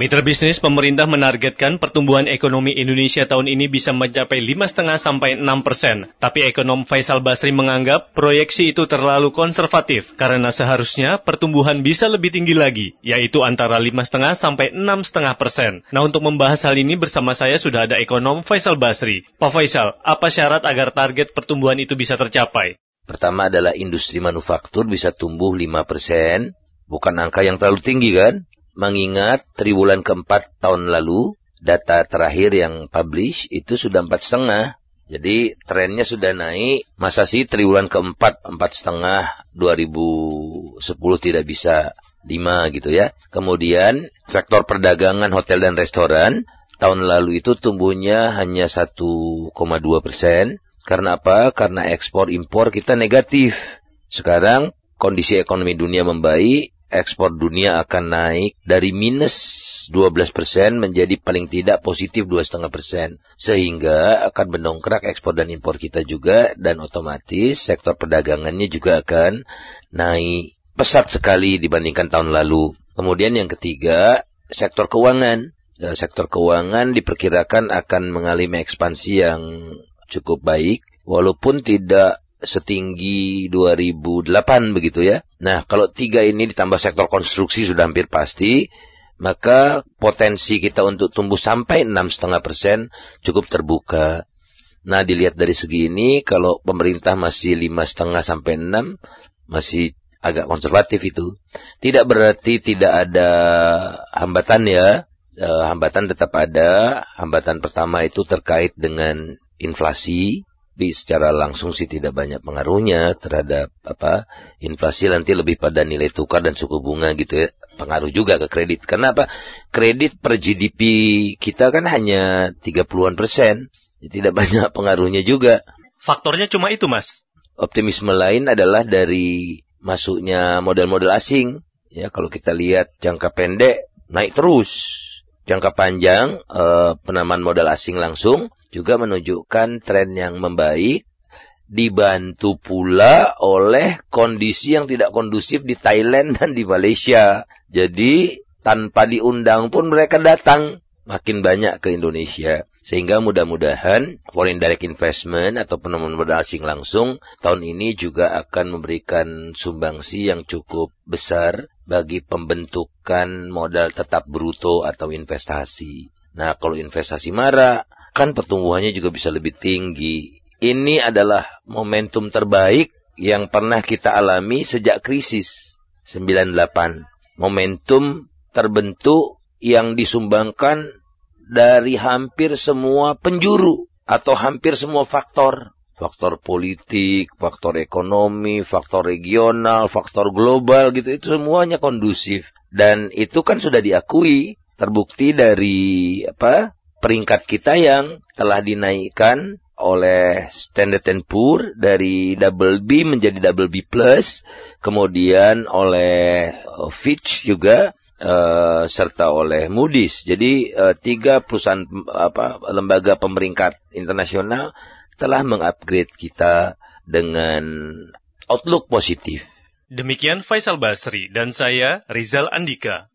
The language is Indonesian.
Mitra bisnis pemerintah menargetkan pertumbuhan ekonomi Indonesia tahun ini bisa mencapai 5,5 sampai 6 persen. Tapi ekonom Faisal Basri menganggap proyeksi itu terlalu konservatif karena seharusnya pertumbuhan bisa lebih tinggi lagi, yaitu antara 5,5 sampai 6,5 persen. Nah untuk membahas hal ini bersama saya sudah ada ekonom Faisal Basri. Pak Faisal, apa syarat agar target pertumbuhan itu bisa tercapai? Pertama adalah industri manufaktur bisa tumbuh 5 persen, bukan angka yang terlalu tinggi kan? Mengingat triwulan keempat tahun lalu data terakhir yang publish itu sudah empat setengah. Jadi trennya sudah naik. Masa sih triwulan keempat empat setengah 2010 tidak bisa lima gitu ya. Kemudian sektor perdagangan hotel dan restoran tahun lalu itu tumbuhnya hanya 1,2 persen. Karena apa? Karena ekspor impor kita negatif. Sekarang kondisi ekonomi dunia membaik, ekspor dunia akan naik dari minus 12 persen menjadi paling tidak positif 2,5 persen. Sehingga akan mendongkrak ekspor dan impor kita juga dan otomatis sektor perdagangannya juga akan naik pesat sekali dibandingkan tahun lalu. Kemudian yang ketiga, sektor keuangan. Ya, sektor keuangan diperkirakan akan mengalami ekspansi yang cukup baik walaupun tidak setinggi 2008 begitu ya. Nah, kalau tiga ini ditambah sektor konstruksi sudah hampir pasti, maka potensi kita untuk tumbuh sampai 6,5 persen cukup terbuka. Nah, dilihat dari segi ini, kalau pemerintah masih 5,5 sampai 6, masih agak konservatif itu. Tidak berarti tidak ada hambatan ya. E, hambatan tetap ada. Hambatan pertama itu terkait dengan inflasi tapi secara langsung sih tidak banyak pengaruhnya terhadap apa inflasi nanti lebih pada nilai tukar dan suku bunga gitu ya. Pengaruh juga ke kredit. Karena apa? Kredit per GDP kita kan hanya 30-an persen. Tidak banyak pengaruhnya juga. Faktornya cuma itu mas. Optimisme lain adalah dari masuknya modal-modal asing. Ya kalau kita lihat jangka pendek naik terus. Jangka panjang eh, penamaan modal asing langsung juga menunjukkan tren yang membaik dibantu pula oleh kondisi yang tidak kondusif di Thailand dan di Malaysia. Jadi tanpa diundang pun mereka datang makin banyak ke Indonesia. Sehingga mudah-mudahan foreign direct investment atau penemuan modal asing langsung tahun ini juga akan memberikan sumbangsi yang cukup besar bagi pembentukan modal tetap bruto atau investasi. Nah, kalau investasi marah, kan pertumbuhannya juga bisa lebih tinggi. Ini adalah momentum terbaik yang pernah kita alami sejak krisis 98. Momentum terbentuk yang disumbangkan dari hampir semua penjuru atau hampir semua faktor. Faktor politik, faktor ekonomi, faktor regional, faktor global gitu. Itu semuanya kondusif. Dan itu kan sudah diakui. Terbukti dari apa peringkat kita yang telah dinaikkan oleh Standard Poor dari double B menjadi double B plus, kemudian oleh uh, Fitch juga uh, serta oleh Moody's. Jadi uh, tiga perusahaan apa lembaga pemeringkat internasional telah mengupgrade kita dengan outlook positif. Demikian Faisal Basri dan saya Rizal Andika.